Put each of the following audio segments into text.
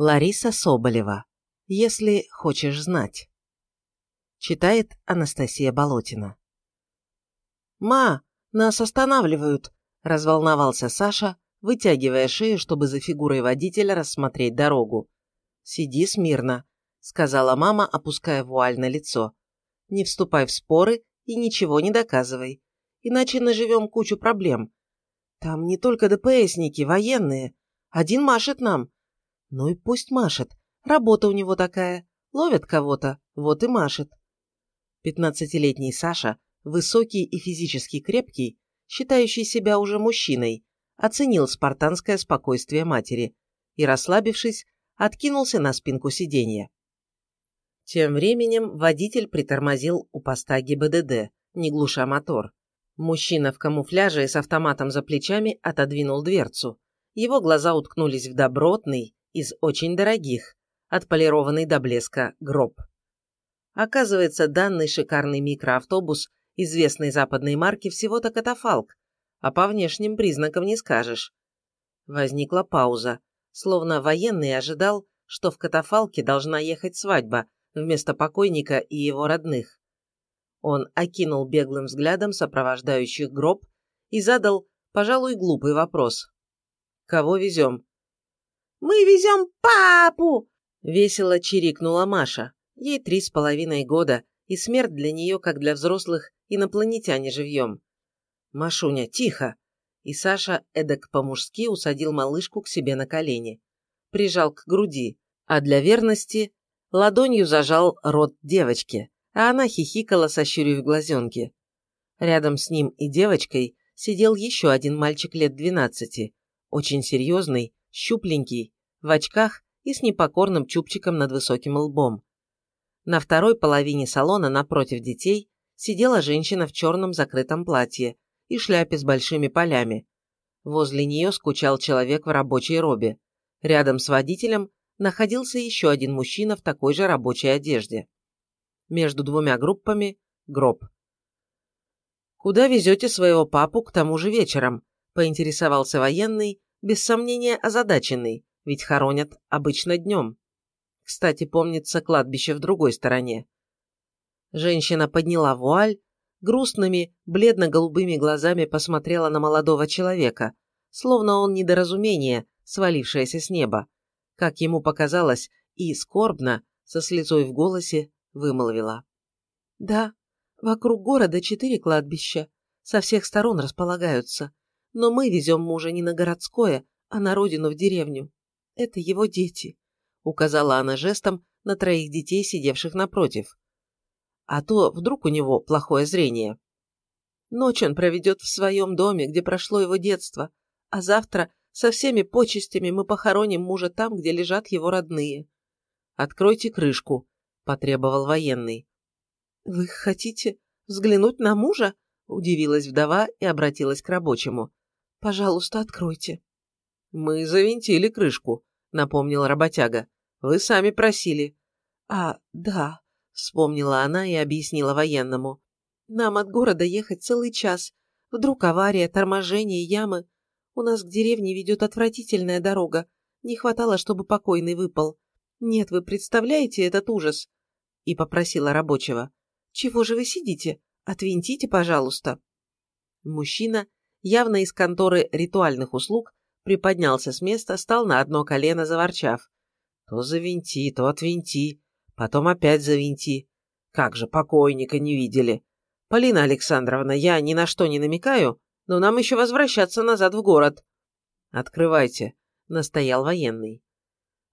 Лариса Соболева. Если хочешь знать. Читает Анастасия Болотина. «Ма, нас останавливают!» – разволновался Саша, вытягивая шею, чтобы за фигурой водителя рассмотреть дорогу. «Сиди смирно», – сказала мама, опуская вуаль на лицо. «Не вступай в споры и ничего не доказывай, иначе наживем кучу проблем. Там не только ДПСники, военные. Один машет нам, ну и пусть машет. Работа у него такая. Ловят кого-то, вот и машет. Пятнадцатилетний Саша, высокий и физически крепкий, считающий себя уже мужчиной, оценил спартанское спокойствие матери и, расслабившись, откинулся на спинку сиденья. Тем временем водитель притормозил у поста ГИБДД, не глуша мотор. Мужчина в камуфляже и с автоматом за плечами отодвинул дверцу. Его глаза уткнулись в добротный, из очень дорогих, отполированный до блеска гроб. Оказывается, данный шикарный микроавтобус известной западной марки всего-то катафалк, а по внешним признакам не скажешь. Возникла пауза, словно военный ожидал, что в катафалке должна ехать свадьба вместо покойника и его родных. Он окинул беглым взглядом сопровождающих гроб и задал, пожалуй, глупый вопрос. «Кого везем?» «Мы везем папу!» – весело чирикнула Маша. Ей три с половиной года, и смерть для нее, как для взрослых, инопланетяне живьем. «Машуня, тихо!» И Саша эдак по-мужски усадил малышку к себе на колени. Прижал к груди, а для верности ладонью зажал рот девочки, а она хихикала, сощурив глазенки. Рядом с ним и девочкой сидел еще один мальчик лет двенадцати, очень серьезный, щупленький, в очках и с непокорным чубчиком над высоким лбом. На второй половине салона напротив детей сидела женщина в черном закрытом платье и шляпе с большими полями. Возле нее скучал человек в рабочей робе. Рядом с водителем находился еще один мужчина в такой же рабочей одежде. Между двумя группами – гроб. «Куда везете своего папу к тому же вечером?» – поинтересовался военный, без сомнения озадаченный, ведь хоронят обычно днем. Кстати, помнится кладбище в другой стороне. Женщина подняла вуаль, грустными, бледно-голубыми глазами посмотрела на молодого человека, словно он недоразумение, свалившееся с неба. Как ему показалось, и скорбно, со слезой в голосе, вымолвила. «Да, вокруг города четыре кладбища, со всех сторон располагаются но мы везем мужа не на городское, а на родину в деревню. Это его дети», — указала она жестом на троих детей, сидевших напротив. «А то вдруг у него плохое зрение». Ночь он проведет в своем доме, где прошло его детство, а завтра со всеми почестями мы похороним мужа там, где лежат его родные. «Откройте крышку», — потребовал военный. «Вы хотите взглянуть на мужа?» — удивилась вдова и обратилась к рабочему. Пожалуйста, откройте». «Мы завинтили крышку», — напомнил работяга. «Вы сами просили». «А, да», — вспомнила она и объяснила военному. «Нам от города ехать целый час. Вдруг авария, торможение, ямы. У нас к деревне ведет отвратительная дорога. Не хватало, чтобы покойный выпал. Нет, вы представляете этот ужас?» И попросила рабочего. «Чего же вы сидите? Отвинтите, пожалуйста». Мужчина явно из конторы ритуальных услуг, приподнялся с места, стал на одно колено, заворчав. То завинти, то отвинти, потом опять завинти. Как же покойника не видели. Полина Александровна, я ни на что не намекаю, но нам еще возвращаться назад в город. Открывайте, настоял военный.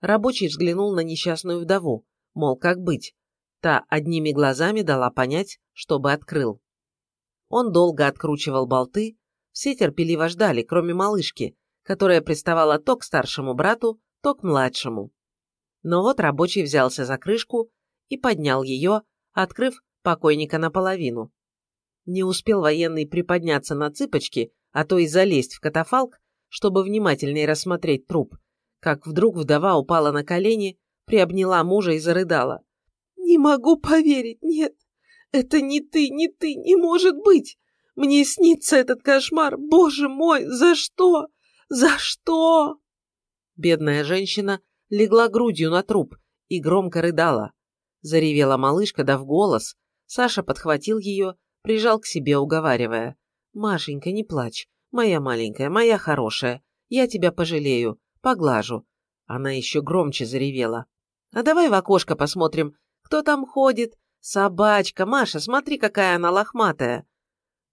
Рабочий взглянул на несчастную вдову, мол, как быть. Та одними глазами дала понять, чтобы открыл. Он долго откручивал болты, все терпеливо ждали, кроме малышки, которая приставала то к старшему брату, то к младшему. Но вот рабочий взялся за крышку и поднял ее, открыв покойника наполовину. Не успел военный приподняться на цыпочки, а то и залезть в катафалк, чтобы внимательнее рассмотреть труп, как вдруг вдова упала на колени, приобняла мужа и зарыдала. «Не могу поверить, нет, это не ты, не ты, не может быть! Мне снится этот кошмар! Боже мой, за что? За что?» Бедная женщина легла грудью на труп и громко рыдала. Заревела малышка, дав голос. Саша подхватил ее, прижал к себе, уговаривая. «Машенька, не плачь. Моя маленькая, моя хорошая. Я тебя пожалею. Поглажу». Она еще громче заревела. «А давай в окошко посмотрим, кто там ходит. Собачка, Маша, смотри, какая она лохматая».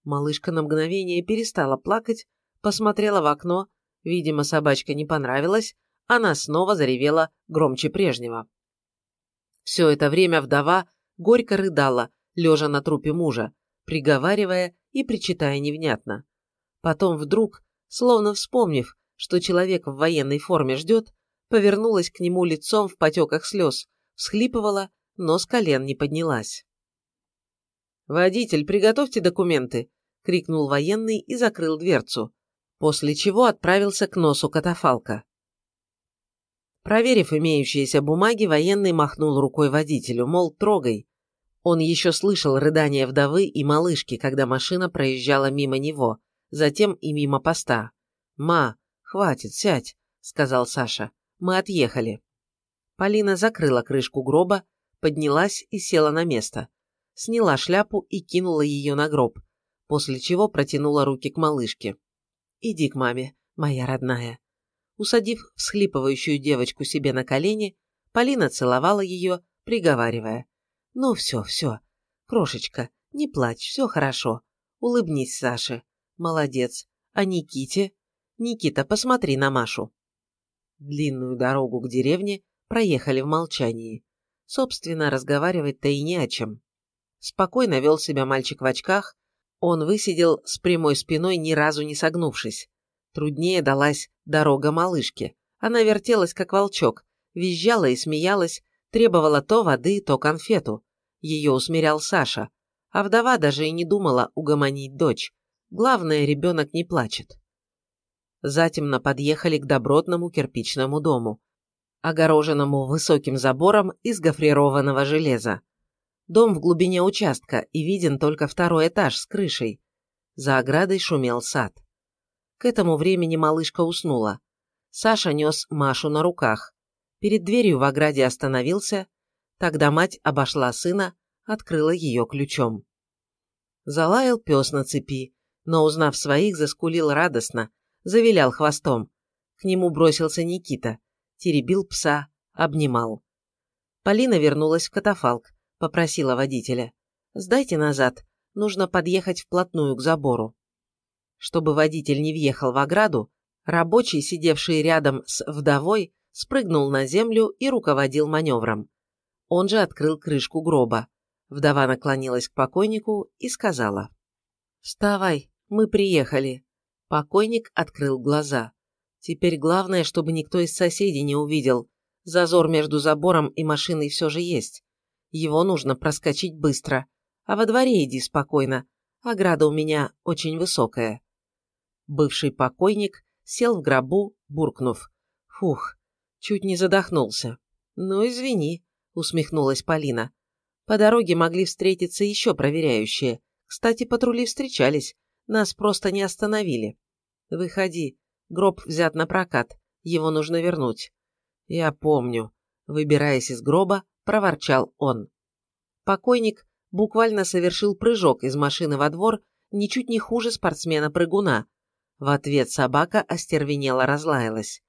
Малышка на мгновение перестала плакать, посмотрела в окно. Видимо, собачка не понравилась. Она снова заревела громче прежнего. Все это время вдова горько рыдала, лежа на трупе мужа, приговаривая и причитая невнятно. Потом вдруг, словно вспомнив, что человек в военной форме ждет, повернулась к нему лицом в потеках слез, всхлипывала, но с колен не поднялась. «Водитель, приготовьте документы!» — крикнул военный и закрыл дверцу, после чего отправился к носу катафалка. Проверив имеющиеся бумаги, военный махнул рукой водителю, мол, трогай. Он еще слышал рыдания вдовы и малышки, когда машина проезжала мимо него, затем и мимо поста. «Ма, хватит, сядь», — сказал Саша. «Мы отъехали». Полина закрыла крышку гроба, поднялась и села на место. Сняла шляпу и кинула ее на гроб, после чего протянула руки к малышке. «Иди к маме, моя родная». Усадив всхлипывающую девочку себе на колени, Полина целовала ее, приговаривая. «Ну все, все. Крошечка, не плачь, все хорошо. Улыбнись Саше. Молодец. А Никите? Никита, посмотри на Машу». Длинную дорогу к деревне проехали в молчании. Собственно, разговаривать-то и не о чем. Спокойно вел себя мальчик в очках, он высидел с прямой спиной, ни разу не согнувшись. Труднее далась дорога малышке. Она вертелась, как волчок, визжала и смеялась, требовала то воды, то конфету. Ее усмирял Саша. А вдова даже и не думала угомонить дочь. Главное, ребенок не плачет. Затемно подъехали к добротному кирпичному дому, огороженному высоким забором из гофрированного железа. Дом в глубине участка и виден только второй этаж с крышей. За оградой шумел сад. К этому времени малышка уснула. Саша нес Машу на руках. Перед дверью в ограде остановился. Тогда мать обошла сына, открыла ее ключом. Залаял пес на цепи, но, узнав своих, заскулил радостно, завилял хвостом. К нему бросился Никита, теребил пса, обнимал. Полина вернулась в катафалк, попросила водителя. «Сдайте назад, нужно подъехать вплотную к забору» чтобы водитель не въехал в ограду, рабочий, сидевший рядом с вдовой, спрыгнул на землю и руководил маневром. Он же открыл крышку гроба. Вдова наклонилась к покойнику и сказала. «Вставай, мы приехали». Покойник открыл глаза. Теперь главное, чтобы никто из соседей не увидел. Зазор между забором и машиной все же есть. Его нужно проскочить быстро. А во дворе иди спокойно. Ограда у меня очень высокая. Бывший покойник сел в гробу, буркнув. «Фух, чуть не задохнулся». «Ну, извини», — усмехнулась Полина. «По дороге могли встретиться еще проверяющие. Кстати, патрули встречались. Нас просто не остановили. Выходи. Гроб взят на прокат. Его нужно вернуть». «Я помню», — выбираясь из гроба, проворчал он. Покойник буквально совершил прыжок из машины во двор ничуть не хуже спортсмена-прыгуна, в ответ собака остервенело разлаялась.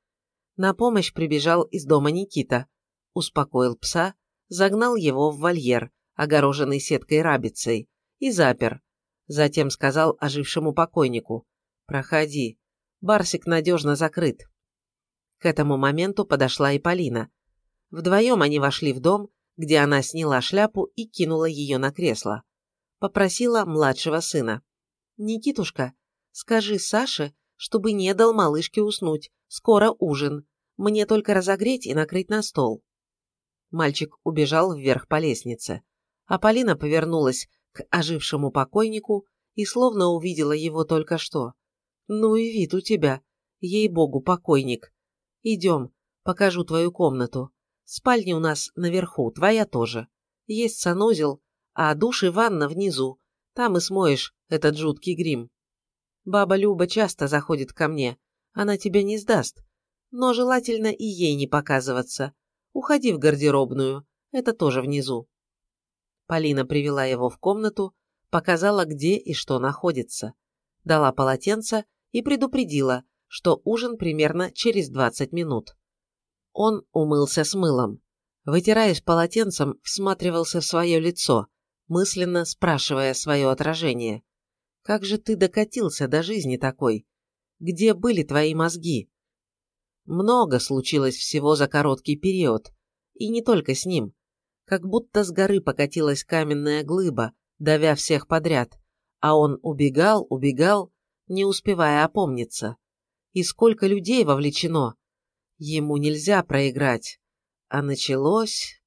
На помощь прибежал из дома Никита, успокоил пса, загнал его в вольер, огороженный сеткой рабицей, и запер. Затем сказал ожившему покойнику «Проходи, Барсик надежно закрыт». К этому моменту подошла и Полина. Вдвоем они вошли в дом, где она сняла шляпу и кинула ее на кресло. Попросила младшего сына. «Никитушка, Скажи Саше, чтобы не дал малышке уснуть. Скоро ужин. Мне только разогреть и накрыть на стол». Мальчик убежал вверх по лестнице, а Полина повернулась к ожившему покойнику и словно увидела его только что. «Ну и вид у тебя. Ей-богу, покойник. Идем, покажу твою комнату. Спальня у нас наверху, твоя тоже. Есть санузел, а душ и ванна внизу. Там и смоешь этот жуткий грим. Баба Люба часто заходит ко мне. Она тебя не сдаст. но желательно и ей не показываться. Уходи в гардеробную, это тоже внизу. Полина привела его в комнату, показала, где и что находится. Дала полотенце и предупредила, что ужин примерно через 20 минут. Он умылся с мылом. Вытираясь полотенцем, всматривался в свое лицо, мысленно спрашивая свое отражение. «Как же ты докатился до жизни такой? Где были твои мозги?» Много случилось всего за короткий период, и не только с ним. Как будто с горы покатилась каменная глыба, давя всех подряд, а он убегал, убегал, не успевая опомниться. И сколько людей вовлечено. Ему нельзя проиграть. А началось...